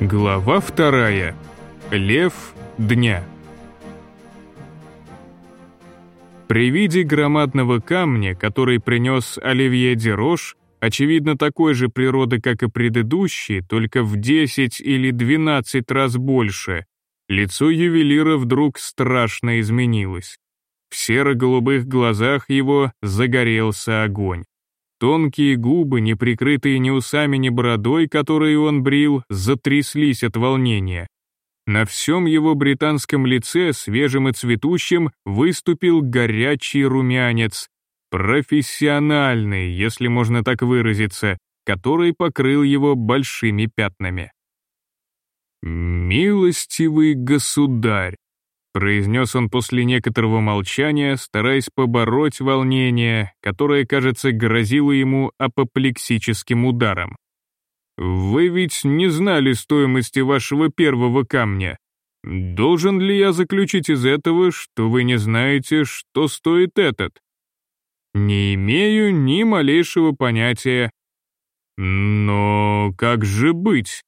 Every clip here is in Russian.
Глава вторая. Лев дня. При виде громадного камня, который принес Оливье Дерош, очевидно такой же природы, как и предыдущий, только в 10 или 12 раз больше, лицо ювелира вдруг страшно изменилось. В серо-голубых глазах его загорелся огонь. Тонкие губы, не прикрытые ни усами, ни бородой, которые он брил, затряслись от волнения. На всем его британском лице, свежим и цветущим, выступил горячий румянец, профессиональный, если можно так выразиться, который покрыл его большими пятнами. «Милостивый государь», произнес он после некоторого молчания, стараясь побороть волнение, которое, кажется, грозило ему апоплексическим ударом. «Вы ведь не знали стоимости вашего первого камня. Должен ли я заключить из этого, что вы не знаете, что стоит этот?» «Не имею ни малейшего понятия». «Но как же быть?»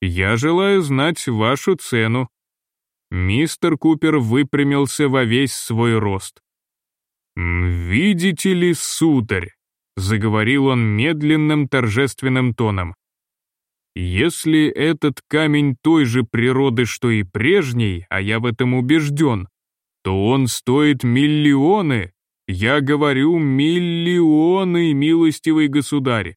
«Я желаю знать вашу цену», Мистер Купер выпрямился во весь свой рост. «Видите ли, сударь», — заговорил он медленным торжественным тоном, «если этот камень той же природы, что и прежний, а я в этом убежден, то он стоит миллионы, я говорю миллионы, милостивый государь.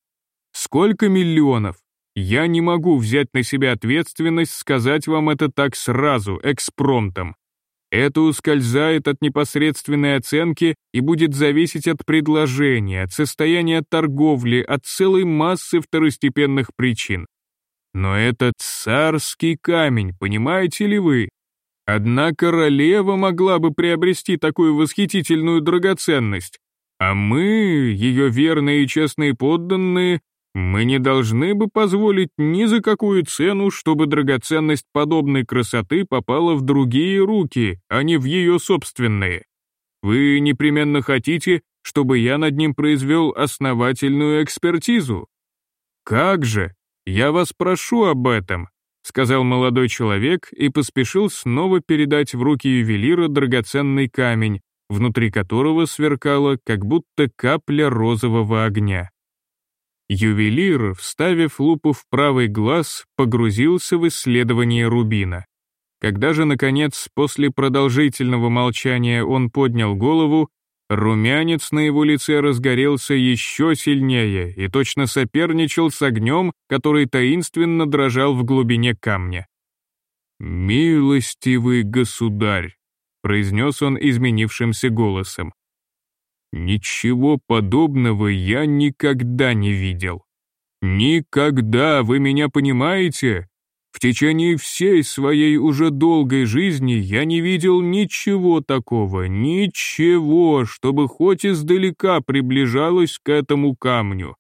Сколько миллионов? Я не могу взять на себя ответственность сказать вам это так сразу, экспромтом. Это ускользает от непосредственной оценки и будет зависеть от предложения, от состояния торговли, от целой массы второстепенных причин. Но это царский камень, понимаете ли вы? Одна королева могла бы приобрести такую восхитительную драгоценность, а мы, ее верные и честные подданные, мы не должны бы позволить ни за какую цену, чтобы драгоценность подобной красоты попала в другие руки, а не в ее собственные. Вы непременно хотите, чтобы я над ним произвел основательную экспертизу? Как же? Я вас прошу об этом, сказал молодой человек и поспешил снова передать в руки ювелира драгоценный камень, внутри которого сверкала как будто капля розового огня. Ювелир, вставив лупу в правый глаз, погрузился в исследование рубина. Когда же, наконец, после продолжительного молчания он поднял голову, румянец на его лице разгорелся еще сильнее и точно соперничал с огнем, который таинственно дрожал в глубине камня. «Милостивый государь», — произнес он изменившимся голосом, Ничего подобного я никогда не видел. Никогда, вы меня понимаете? В течение всей своей уже долгой жизни я не видел ничего такого, ничего, чтобы хоть издалека приближалось к этому камню.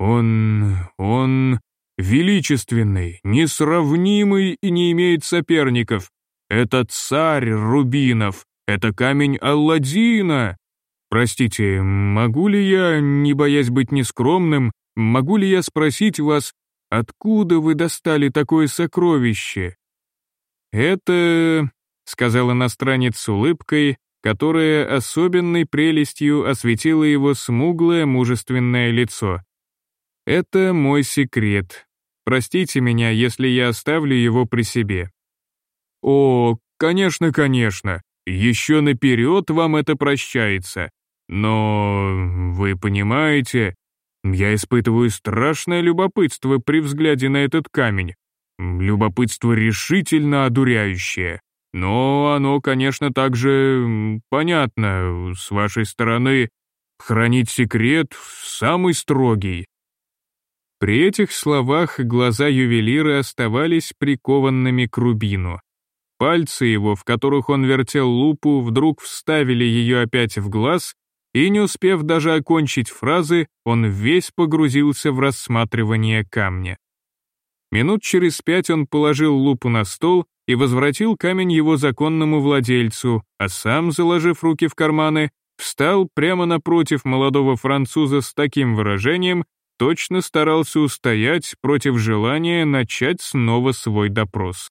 Он... он... величественный, несравнимый и не имеет соперников. Это царь Рубинов, это камень Алладина, «Простите, могу ли я, не боясь быть нескромным, могу ли я спросить вас, откуда вы достали такое сокровище?» «Это...» — сказал иностранец с улыбкой, которая особенной прелестью осветила его смуглое мужественное лицо. «Это мой секрет. Простите меня, если я оставлю его при себе». «О, конечно, конечно. Еще наперед вам это прощается. Но, вы понимаете, я испытываю страшное любопытство при взгляде на этот камень. Любопытство решительно одуряющее. Но оно, конечно, также понятно, с вашей стороны, хранить секрет самый строгий. При этих словах глаза ювелира оставались прикованными к рубину. Пальцы его, в которых он вертел лупу, вдруг вставили ее опять в глаз и не успев даже окончить фразы, он весь погрузился в рассматривание камня. Минут через пять он положил лупу на стол и возвратил камень его законному владельцу, а сам, заложив руки в карманы, встал прямо напротив молодого француза с таким выражением, точно старался устоять против желания начать снова свой допрос.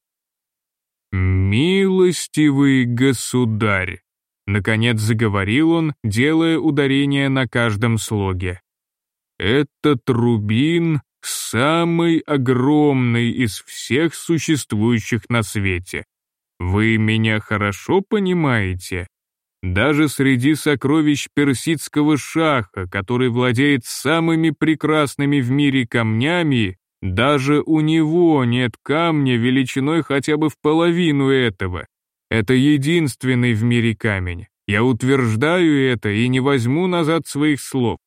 «Милостивый государь», — наконец заговорил он, делая ударение на каждом слоге. «Этот рубин самый огромный из всех существующих на свете. Вы меня хорошо понимаете? Даже среди сокровищ персидского шаха, который владеет самыми прекрасными в мире камнями, даже у него нет камня величиной хотя бы в половину этого. Это единственный в мире камень. Я утверждаю это и не возьму назад своих слов.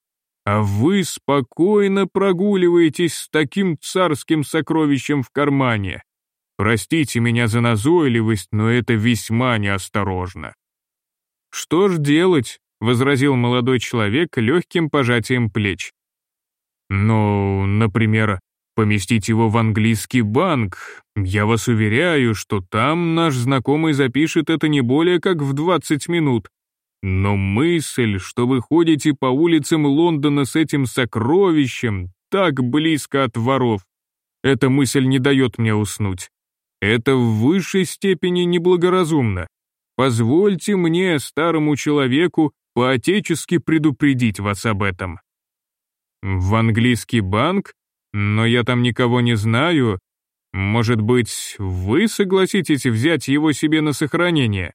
А вы спокойно прогуливаетесь с таким царским сокровищем в кармане. Простите меня за назойливость, но это весьма неосторожно. «Что ж делать?» — возразил молодой человек легким пожатием плеч. «Ну, например, поместить его в английский банк. Я вас уверяю, что там наш знакомый запишет это не более как в 20 минут. Но мысль, что вы ходите по улицам Лондона с этим сокровищем, так близко от воров, эта мысль не дает мне уснуть. Это в высшей степени неблагоразумно. Позвольте мне, старому человеку, по-отечески предупредить вас об этом. В английский банк? Но я там никого не знаю. Может быть, вы согласитесь взять его себе на сохранение?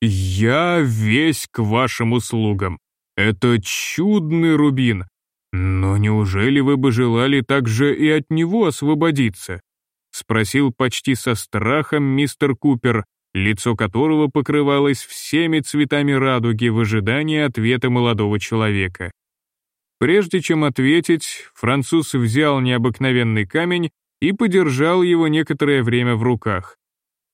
Я весь к вашим услугам. Это чудный рубин. Но неужели вы бы желали также и от него освободиться? Спросил почти со страхом мистер Купер, лицо которого покрывалось всеми цветами радуги в ожидании ответа молодого человека. Прежде чем ответить, француз взял необыкновенный камень и подержал его некоторое время в руках.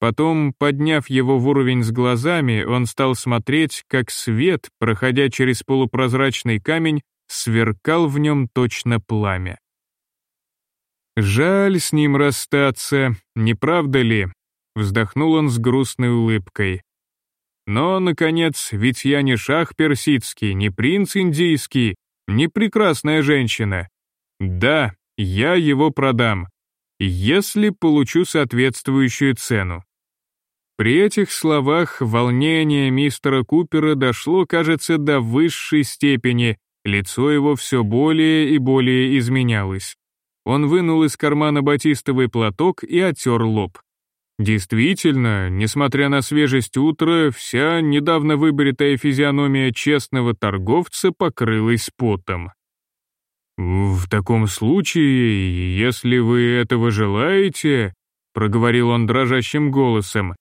Потом, подняв его в уровень с глазами, он стал смотреть, как свет, проходя через полупрозрачный камень, сверкал в нем точно пламя. «Жаль с ним расстаться, не правда ли?» Вздохнул он с грустной улыбкой. Но, наконец, ведь я не шах персидский, не принц индийский, не прекрасная женщина. Да, я его продам, если получу соответствующую цену. При этих словах волнение мистера Купера дошло, кажется, до высшей степени, лицо его все более и более изменялось. Он вынул из кармана батистовый платок и оттер лоб. Действительно, несмотря на свежесть утра, вся недавно выбритая физиономия честного торговца покрылась потом. «В таком случае, если вы этого желаете», — проговорил он дрожащим голосом,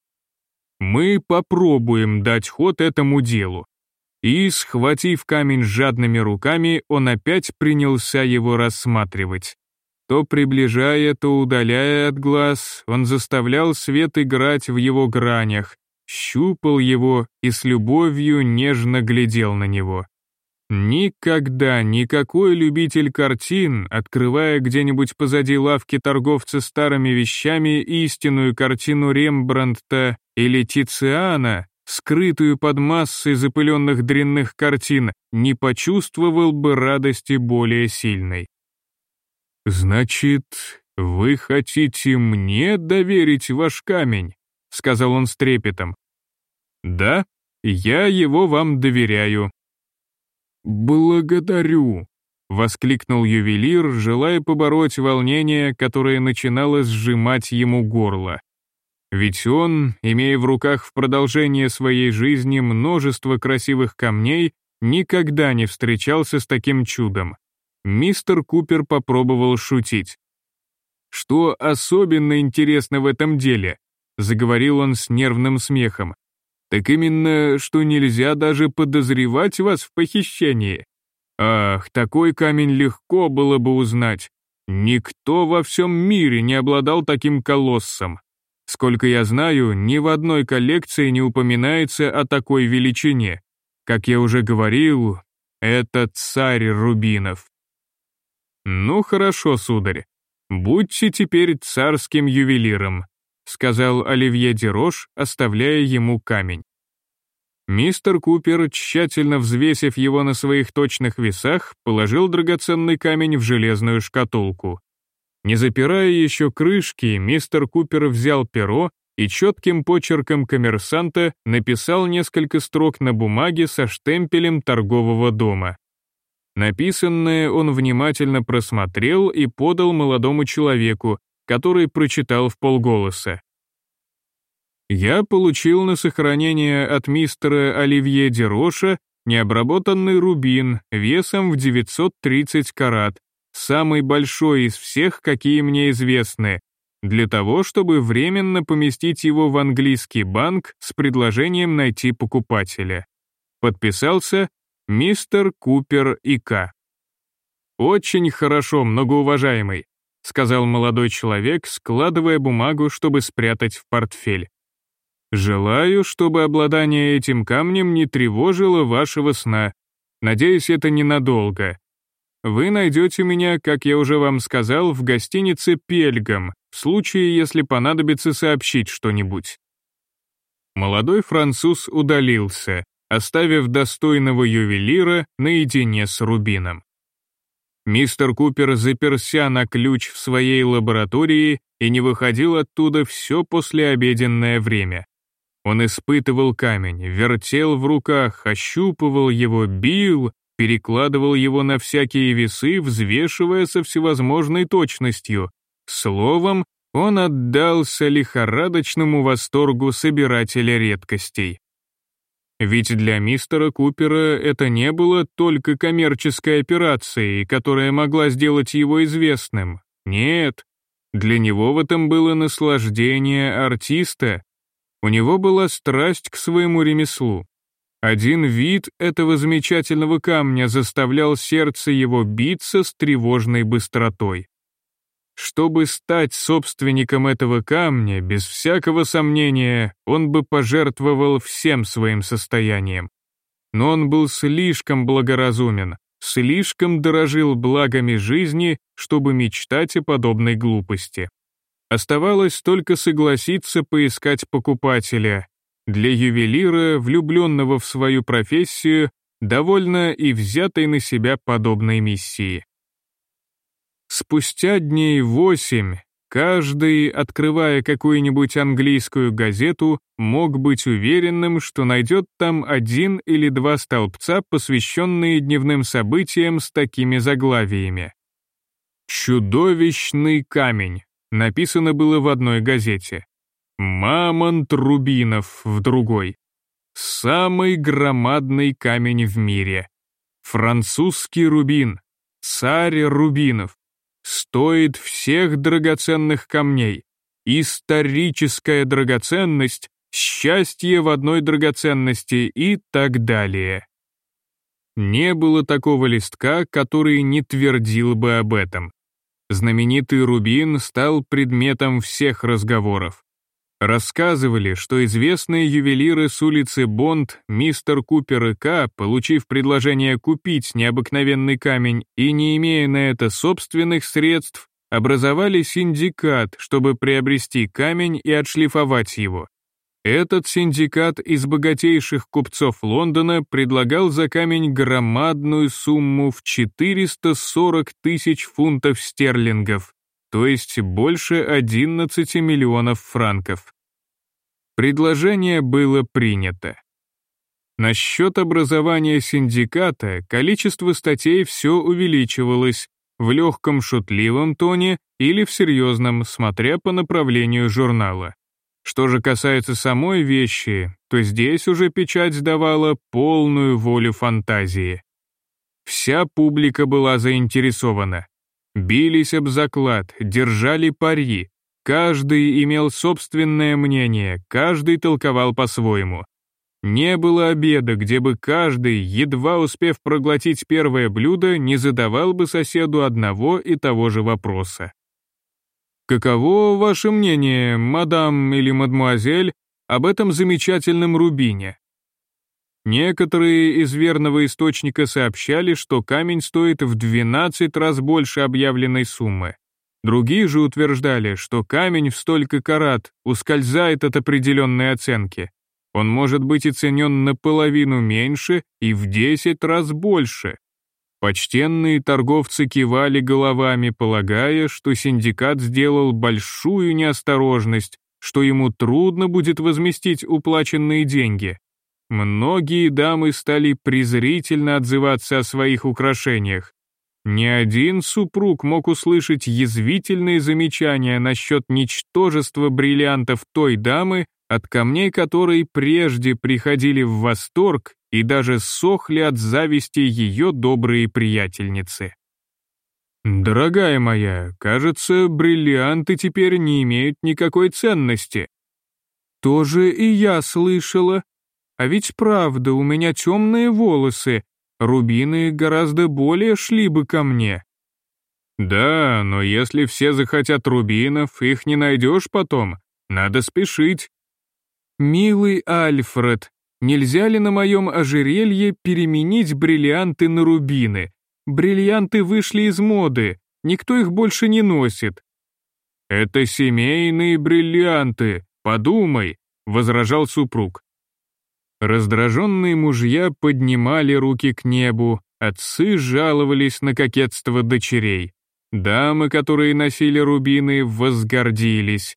«мы попробуем дать ход этому делу». И, схватив камень жадными руками, он опять принялся его рассматривать. То приближая, то удаляя от глаз, он заставлял свет играть в его гранях, щупал его и с любовью нежно глядел на него. Никогда никакой любитель картин, открывая где-нибудь позади лавки торговца старыми вещами истинную картину Рембрандта или Тициана, скрытую под массой запыленных дрянных картин, не почувствовал бы радости более сильной. «Значит, вы хотите мне доверить ваш камень?» — сказал он с трепетом. «Да, я его вам доверяю». «Благодарю», — воскликнул ювелир, желая побороть волнение, которое начинало сжимать ему горло. Ведь он, имея в руках в продолжение своей жизни множество красивых камней, никогда не встречался с таким чудом. Мистер Купер попробовал шутить. «Что особенно интересно в этом деле?» — заговорил он с нервным смехом. «Так именно, что нельзя даже подозревать вас в похищении. Ах, такой камень легко было бы узнать. Никто во всем мире не обладал таким колоссом. Сколько я знаю, ни в одной коллекции не упоминается о такой величине. Как я уже говорил, это царь рубинов. «Ну хорошо, сударь, будьте теперь царским ювелиром», сказал Оливье Дерош, оставляя ему камень. Мистер Купер, тщательно взвесив его на своих точных весах, положил драгоценный камень в железную шкатулку. Не запирая еще крышки, мистер Купер взял перо и четким почерком коммерсанта написал несколько строк на бумаге со штемпелем торгового дома. Написанное он внимательно просмотрел и подал молодому человеку, который прочитал в полголоса. «Я получил на сохранение от мистера Оливье Дероша необработанный рубин весом в 930 карат, самый большой из всех, какие мне известны, для того, чтобы временно поместить его в английский банк с предложением найти покупателя. Подписался мистер Купер и К. «Очень хорошо, многоуважаемый», сказал молодой человек, складывая бумагу, чтобы спрятать в портфель. «Желаю, чтобы обладание этим камнем не тревожило вашего сна. Надеюсь, это ненадолго. Вы найдете меня, как я уже вам сказал, в гостинице «Пельгам», в случае, если понадобится сообщить что-нибудь». Молодой француз удалился, оставив достойного ювелира наедине с Рубином. Мистер Купер заперся на ключ в своей лаборатории и не выходил оттуда все послеобеденное время. Он испытывал камень, вертел в руках, ощупывал его, бил, перекладывал его на всякие весы, взвешивая со всевозможной точностью. Словом, он отдался лихорадочному восторгу собирателя редкостей. Ведь для мистера Купера это не было только коммерческой операцией, которая могла сделать его известным. Нет, для него в этом было наслаждение артиста. У него была страсть к своему ремеслу. Один вид этого замечательного камня заставлял сердце его биться с тревожной быстротой. Чтобы стать собственником этого камня, без всякого сомнения, он бы пожертвовал всем своим состоянием. Но он был слишком благоразумен, слишком дорожил благами жизни, чтобы мечтать о подобной глупости. Оставалось только согласиться поискать покупателя, для ювелира, влюбленного в свою профессию, довольно и взятой на себя подобной миссии. Спустя дней восемь каждый, открывая какую-нибудь английскую газету, мог быть уверенным, что найдет там один или два столбца, посвященные дневным событиям с такими заглавиями. «Чудовищный камень» написано было в одной газете. Мамонт рубинов в другой. Самый громадный камень в мире. Французский рубин. Царь рубинов. Стоит всех драгоценных камней. Историческая драгоценность, счастье в одной драгоценности и так далее. Не было такого листка, который не твердил бы об этом. Знаменитый рубин стал предметом всех разговоров. Рассказывали, что известные ювелиры с улицы Бонд, мистер Купер и К, получив предложение купить необыкновенный камень и не имея на это собственных средств, образовали синдикат, чтобы приобрести камень и отшлифовать его. Этот синдикат из богатейших купцов Лондона предлагал за камень громадную сумму в 440 тысяч фунтов стерлингов, то есть больше 11 миллионов франков. Предложение было принято. Насчет образования синдиката количество статей все увеличивалось в легком шутливом тоне или в серьезном, смотря по направлению журнала. Что же касается самой вещи, то здесь уже печать давала полную волю фантазии. Вся публика была заинтересована. Бились об заклад, держали пари. Каждый имел собственное мнение, каждый толковал по-своему. Не было обеда, где бы каждый, едва успев проглотить первое блюдо, не задавал бы соседу одного и того же вопроса. «Каково ваше мнение, мадам или мадмуазель, об этом замечательном рубине?» Некоторые из верного источника сообщали, что камень стоит в 12 раз больше объявленной суммы. Другие же утверждали, что камень в столько карат ускользает от определенной оценки. Он может быть и ценен наполовину меньше и в 10 раз больше. Почтенные торговцы кивали головами, полагая, что синдикат сделал большую неосторожность, что ему трудно будет возместить уплаченные деньги. Многие дамы стали презрительно отзываться о своих украшениях. Ни один супруг мог услышать язвительные замечания насчет ничтожества бриллиантов той дамы, от камней которой прежде приходили в восторг и даже сохли от зависти ее добрые приятельницы. «Дорогая моя, кажется, бриллианты теперь не имеют никакой ценности». «Тоже и я слышала. А ведь правда, у меня темные волосы, рубины гораздо более шли бы ко мне». «Да, но если все захотят рубинов, их не найдешь потом. Надо спешить». «Милый Альфред, нельзя ли на моем ожерелье переменить бриллианты на рубины?» Бриллианты вышли из моды, никто их больше не носит. Это семейные бриллианты, подумай, возражал супруг. Раздраженные мужья поднимали руки к небу, отцы жаловались на кокетство дочерей. Дамы, которые носили рубины, возгордились.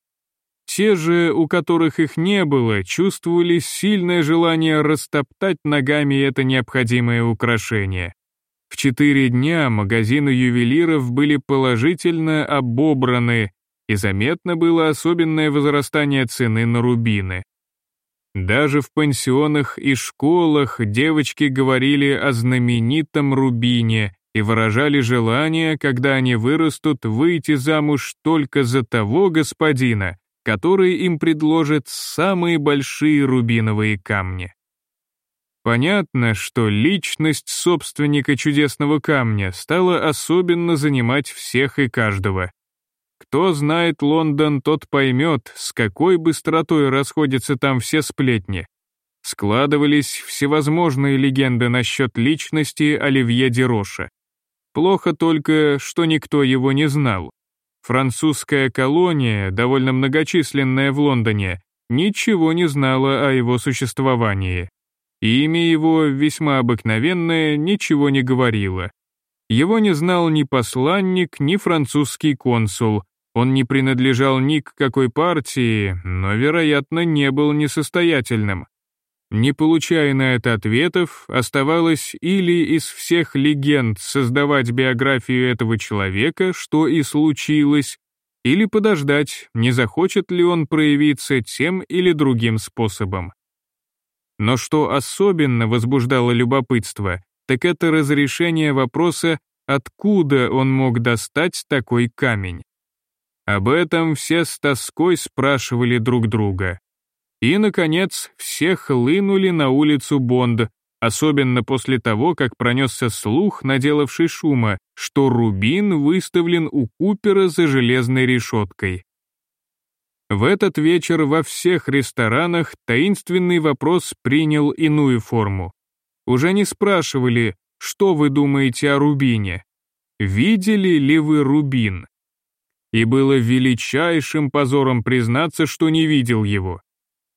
Те же, у которых их не было, чувствовали сильное желание растоптать ногами это необходимое украшение. В четыре дня магазины ювелиров были положительно обобраны, и заметно было особенное возрастание цены на рубины. Даже в пансионах и школах девочки говорили о знаменитом рубине и выражали желание, когда они вырастут, выйти замуж только за того господина, который им предложит самые большие рубиновые камни. Понятно, что личность собственника чудесного камня стала особенно занимать всех и каждого. Кто знает Лондон, тот поймет, с какой быстротой расходятся там все сплетни. Складывались всевозможные легенды насчет личности Оливье Дероша. Плохо только, что никто его не знал. Французская колония, довольно многочисленная в Лондоне, ничего не знала о его существовании. Имя его, весьма обыкновенное, ничего не говорило. Его не знал ни посланник, ни французский консул. Он не принадлежал ни к какой партии, но, вероятно, не был несостоятельным. Не получая на это ответов, оставалось или из всех легенд создавать биографию этого человека, что и случилось, или подождать, не захочет ли он проявиться тем или другим способом. Но что особенно возбуждало любопытство, так это разрешение вопроса, откуда он мог достать такой камень. Об этом все с тоской спрашивали друг друга. И, наконец, все хлынули на улицу Бонд, особенно после того, как пронесся слух, наделавший шума, что Рубин выставлен у Купера за железной решеткой. В этот вечер во всех ресторанах таинственный вопрос принял иную форму. Уже не спрашивали, что вы думаете о Рубине. Видели ли вы Рубин? И было величайшим позором признаться, что не видел его.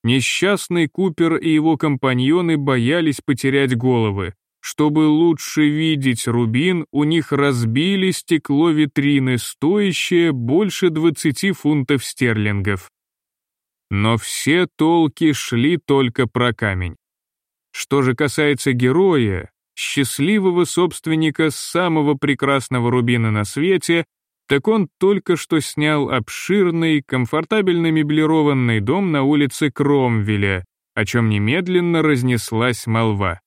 Несчастный Купер и его компаньоны боялись потерять головы. Чтобы лучше видеть рубин, у них разбили стекло витрины, стоящее больше 20 фунтов стерлингов. Но все толки шли только про камень. Что же касается героя, счастливого собственника самого прекрасного рубина на свете, так он только что снял обширный, комфортабельно меблированный дом на улице Кромвеля, о чем немедленно разнеслась молва.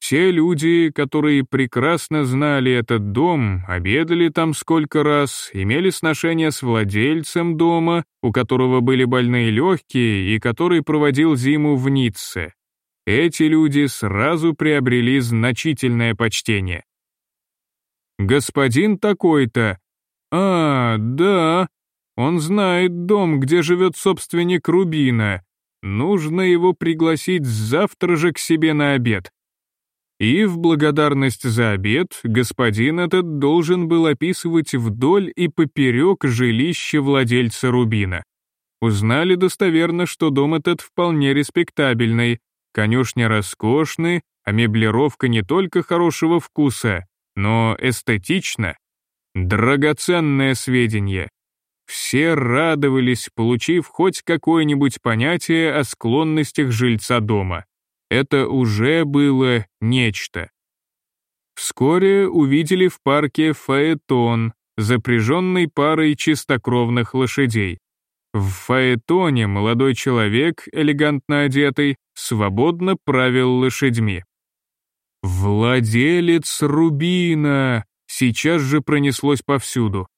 Те люди, которые прекрасно знали этот дом, обедали там сколько раз, имели сношение с владельцем дома, у которого были больные легкие и который проводил зиму в Ницце. Эти люди сразу приобрели значительное почтение. «Господин такой-то», «А, да, он знает дом, где живет собственник Рубина. Нужно его пригласить завтра же к себе на обед. И в благодарность за обед господин этот должен был описывать вдоль и поперек жилище владельца Рубина. узнали достоверно, что дом этот вполне респектабельный, конюшня роскошны, а меблировка не только хорошего вкуса, но эстетична. Драгоценное сведение. Все радовались, получив хоть какое-нибудь понятие о склонностях жильца дома. Это уже было нечто. Вскоре увидели в парке фаэтон, запряженный парой чистокровных лошадей. В фаэтоне молодой человек, элегантно одетый, свободно правил лошадьми. «Владелец Рубина!» сейчас же пронеслось повсюду.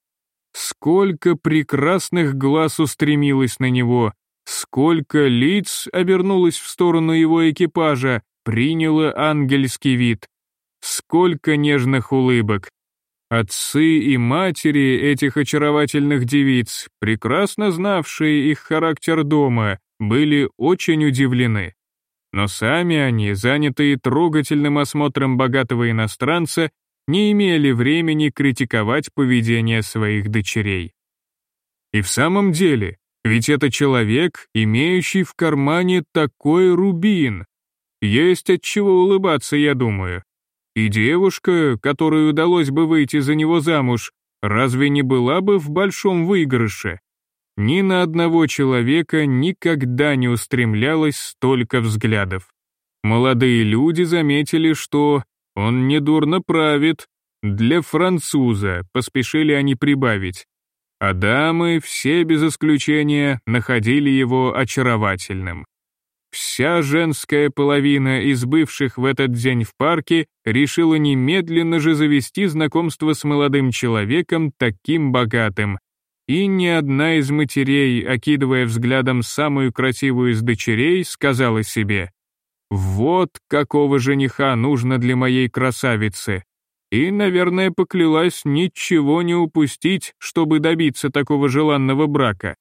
Сколько прекрасных глаз устремилось на него, сколько лиц обернулось в сторону его экипажа, приняло ангельский вид. Сколько нежных улыбок. Отцы и матери этих очаровательных девиц, прекрасно знавшие их характер дома, были очень удивлены. Но сами они, занятые трогательным осмотром богатого иностранца, не имели времени критиковать поведение своих дочерей. И в самом деле, ведь это человек, имеющий в кармане такой рубин. Есть от чего улыбаться, я думаю. И девушка, которой удалось бы выйти за него замуж, разве не была бы в большом выигрыше? Ни на одного человека никогда не устремлялось столько взглядов. Молодые люди заметили, что он недурно правит. Для француза, поспешили они прибавить. А дамы, все без исключения, находили его очаровательным. Вся женская половина из бывших в этот день в парке решила немедленно же завести знакомство с молодым человеком таким богатым. И ни одна из матерей, окидывая взглядом самую красивую из дочерей, сказала себе, вот какого жениха нужно для моей красавицы. И, наверное, поклялась ничего не упустить, чтобы добиться такого желанного брака.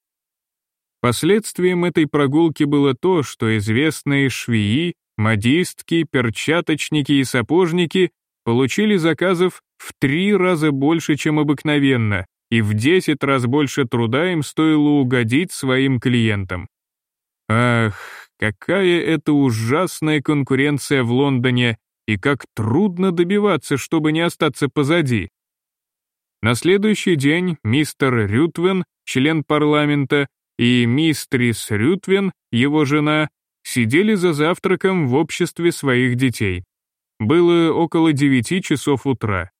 Последствием этой прогулки было то, что известные швеи, модистки, перчаточники и сапожники получили заказов в три раза больше, чем обыкновенно, и в десять раз больше труда им стоило угодить своим клиентам. Ах, Какая это ужасная конкуренция в Лондоне и как трудно добиваться, чтобы не остаться позади. На следующий день мистер Рютвен, член парламента, и мистрис Рютвен, его жена, сидели за завтраком в обществе своих детей. Было около девяти часов утра.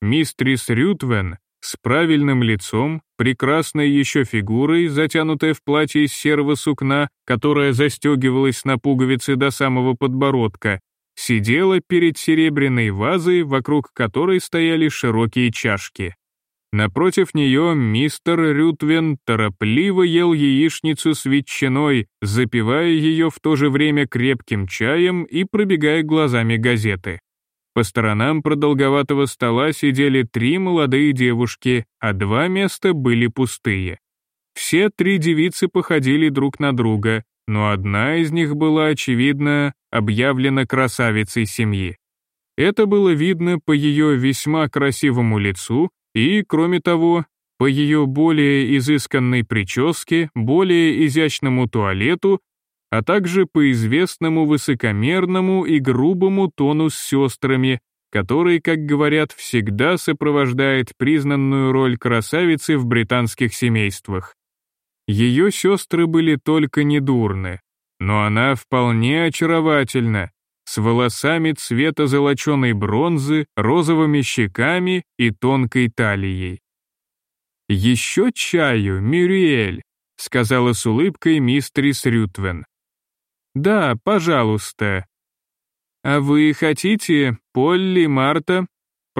Мистрис Рютвен с правильным лицом, прекрасной еще фигурой, затянутая в платье из серого сукна, которое застегивалось на пуговицы до самого подбородка, сидела перед серебряной вазой, вокруг которой стояли широкие чашки. Напротив нее мистер Рютвен торопливо ел яичницу с ветчиной, запивая ее в то же время крепким чаем и пробегая глазами газеты. По сторонам продолговатого стола сидели три молодые девушки, а два места были пустые. Все три девицы походили друг на друга, но одна из них была, очевидно, объявлена красавицей семьи. Это было видно по ее весьма красивому лицу и, кроме того, по ее более изысканной прическе, более изящному туалету а также по известному высокомерному и грубому тону с сестрами, который, как говорят, всегда сопровождает признанную роль красавицы в британских семействах. Ее сестры были только недурны, но она вполне очаровательна, с волосами цвета золоченой бронзы, розовыми щеками и тонкой талией. «Еще чаю, Мюриэль», — сказала с улыбкой мистерис Рютвен. «Да, пожалуйста». «А вы хотите, Полли, Марта?»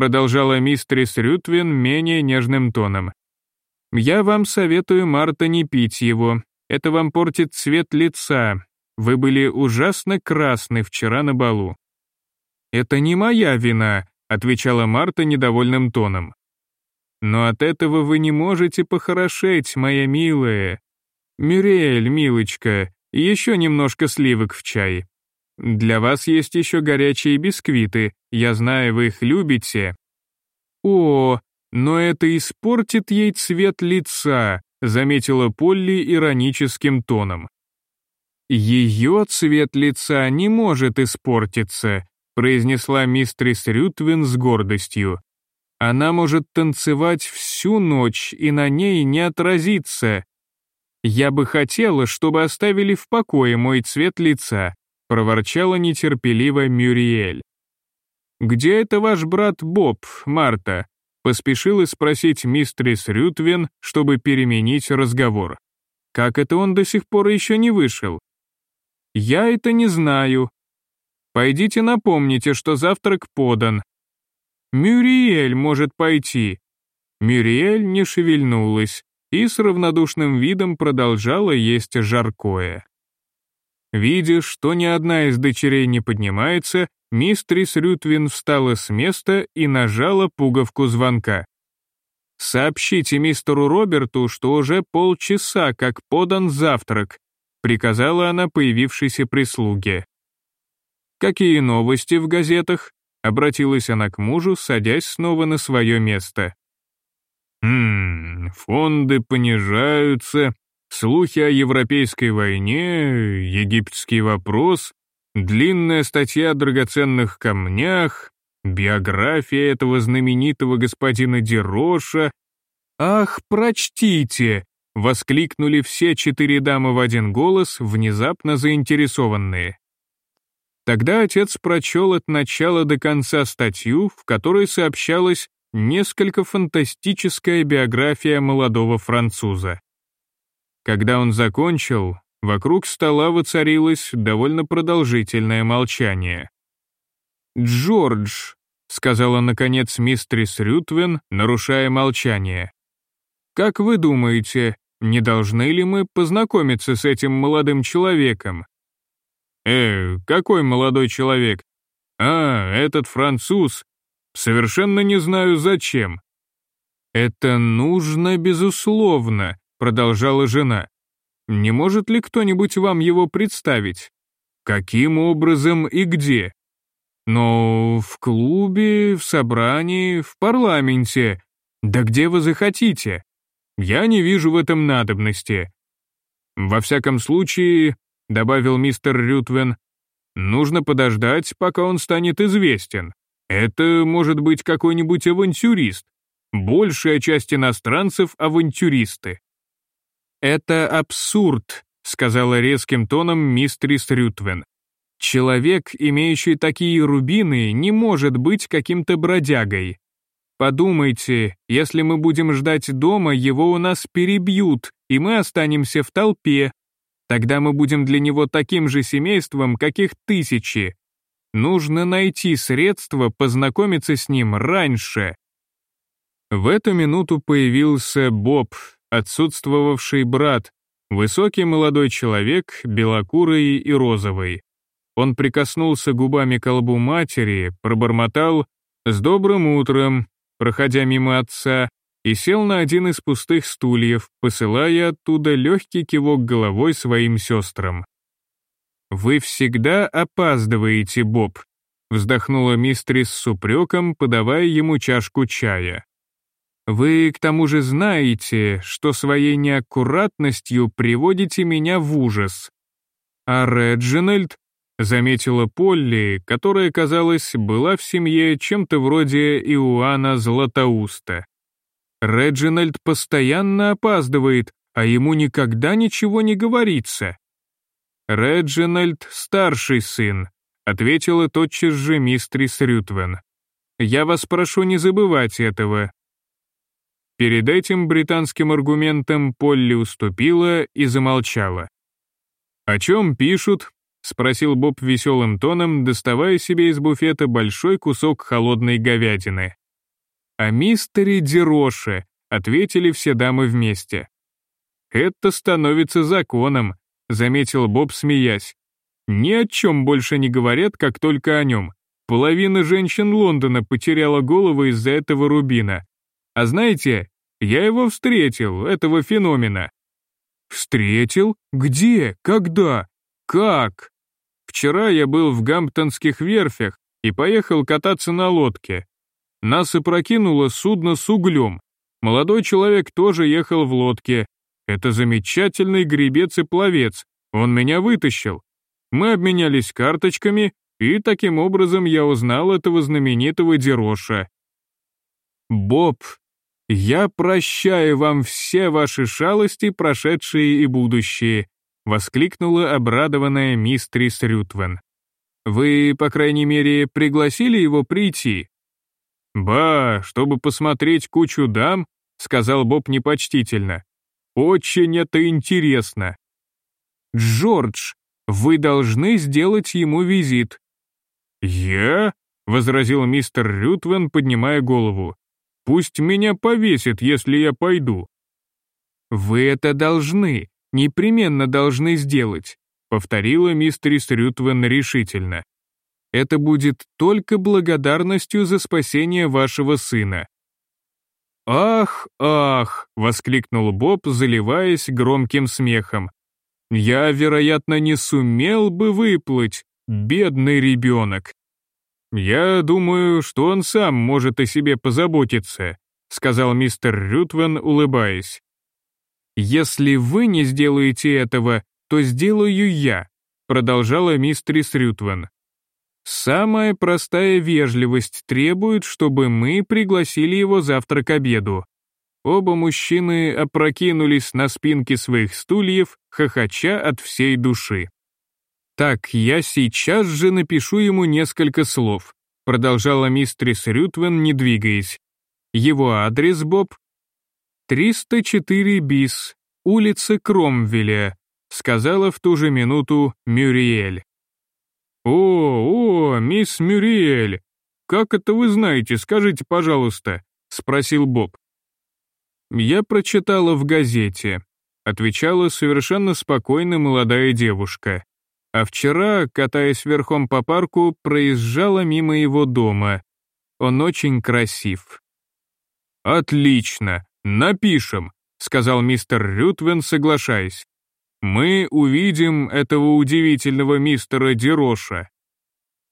продолжала мистерис Рютвин менее нежным тоном. «Я вам советую, Марта, не пить его. Это вам портит цвет лица. Вы были ужасно красны вчера на балу». «Это не моя вина», — отвечала Марта недовольным тоном. «Но от этого вы не можете похорошеть, моя милая. Мюриэль, милочка, еще немножко сливок в чай. Для вас есть еще горячие бисквиты, я знаю, вы их любите. О, но это испортит ей цвет лица, заметила Полли ироническим тоном. «Ее цвет лица не может испортиться», произнесла мистрис Рютвин с гордостью. «Она может танцевать всю ночь, и на ней не отразится. Я бы хотела, чтобы оставили в покое мой цвет лица», проворчала нетерпеливо Мюриэль. «Где это ваш брат Боб, Марта?» Поспешил спросить мистрис Рютвин, чтобы переменить разговор. «Как это он до сих пор еще не вышел?» «Я это не знаю. Пойдите напомните, что завтрак подан». «Мюриэль может пойти». Мюриэль не шевельнулась и с равнодушным видом продолжала есть жаркое. Видя, что ни одна из дочерей не поднимается, мистрис Рютвин встала с места и нажала пуговку звонка. «Сообщите мистеру Роберту, что уже полчаса, как подан завтрак», приказала она появившейся прислуге. «Какие новости в газетах?» — обратилась она к мужу, садясь снова на свое место. «Хм, фонды понижаются, слухи о европейской войне, египетский вопрос, длинная статья о драгоценных камнях, биография этого знаменитого господина Дероша. «Ах, прочтите!» — воскликнули все четыре дамы в один голос, внезапно заинтересованные. Тогда отец прочел от начала до конца статью, в которой сообщалась несколько фантастическая биография молодого француза. Когда он закончил, вокруг стола воцарилось довольно продолжительное молчание. «Джордж», — сказала наконец мистрис Рютвен, нарушая молчание, «как вы думаете, не должны ли мы познакомиться с этим молодым человеком?» «Э, какой молодой человек?» «А, этот француз. Совершенно не знаю зачем». «Это нужно, безусловно», — продолжала жена. «Не может ли кто-нибудь вам его представить? Каким образом и где?» «Ну, в клубе, в собрании, в парламенте. Да где вы захотите. Я не вижу в этом надобности. Во всяком случае, добавил мистер Рютвен, нужно подождать, пока он станет известен. Это может быть какой-нибудь авантюрист. Большая часть иностранцев — авантюристы. «Это абсурд», — сказала резким тоном мистерис Рютвен. «Человек, имеющий такие рубины, не может быть каким-то бродягой. Подумайте, если мы будем ждать дома, его у нас перебьют, и мы останемся в толпе, Тогда мы будем для него таким же семейством, каких тысячи. Нужно найти средства познакомиться с ним раньше. В эту минуту появился Боб, отсутствовавший брат, высокий молодой человек, белокурый и розовый. Он прикоснулся губами к лбу матери, пробормотал «С добрым утром», проходя мимо отца, и сел на один из пустых стульев, посылая оттуда легкий кивок головой своим сестрам. «Вы всегда опаздываете, Боб», — вздохнула мистрис с упреком, подавая ему чашку чая. «Вы к тому же знаете, что своей неаккуратностью приводите меня в ужас. А Реджинальд заметила Полли, которая, казалось, была в семье чем-то вроде Иоанна Златоуста. Реджинальд постоянно опаздывает, а ему никогда ничего не говорится. Реджинальд — старший сын, ответила тотчас же мистрис Рютвен. Я вас прошу не забывать этого. Перед этим британским аргументом Полли уступила и замолчала. «О чем пишут?» — спросил Боб веселым тоном, доставая себе из буфета большой кусок холодной говядины. «О мистере Дероше», — ответили все дамы вместе. «Это становится законом», — заметил Боб, смеясь. «Ни о чем больше не говорят, как только о нем. Половина женщин Лондона потеряла голову из-за этого рубина. А знаете, я его встретил, этого феномена». «Встретил? Где? Когда? Как?» «Вчера я был в Гамптонских верфях и поехал кататься на лодке. Нас и прокинуло судно с углем. Молодой человек тоже ехал в лодке. Это замечательный гребец и пловец, он меня вытащил. Мы обменялись карточками, и таким образом я узнал этого знаменитого Дероша. Боб, я прощаю вам все ваши шалости, прошедшие и будущие, воскликнула обрадованная мистрис Рютвен. Вы, по крайней мере, пригласили его прийти? Ба, чтобы посмотреть кучу дам, сказал Боб непочтительно. Очень это интересно. Джордж, вы должны сделать ему визит. Я? возразил мистер Рютвен, поднимая голову. Пусть меня повесит, если я пойду. Вы это должны, непременно должны сделать, повторила мистерис Рютвен решительно. Это будет только благодарностью за спасение вашего сына. «Ах, ах!» — воскликнул Боб, заливаясь громким смехом. «Я, вероятно, не сумел бы выплыть, бедный ребенок». «Я думаю, что он сам может о себе позаботиться», — сказал мистер Рютвен, улыбаясь. «Если вы не сделаете этого, то сделаю я», — продолжала мистерис Рютвен. Самая простая вежливость требует, чтобы мы пригласили его завтра к обеду. Оба мужчины опрокинулись на спинки своих стульев, хохоча от всей души. «Так, я сейчас же напишу ему несколько слов», продолжала мистрис Рютвен, не двигаясь. «Его адрес, Боб?» «304 бис, улица Кромвеля», сказала в ту же минуту Мюриэль. «О, о, мисс Мюриэль, как это вы знаете, скажите, пожалуйста?» — спросил Боб. «Я прочитала в газете», — отвечала совершенно спокойно молодая девушка. А вчера, катаясь верхом по парку, проезжала мимо его дома. Он очень красив. «Отлично, напишем», — сказал мистер Рютвен, соглашаясь мы увидим этого удивительного мистера Дероша.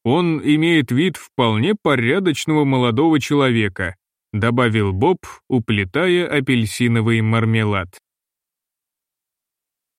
Он имеет вид вполне порядочного молодого человека, добавил Боб, уплетая апельсиновый мармелад.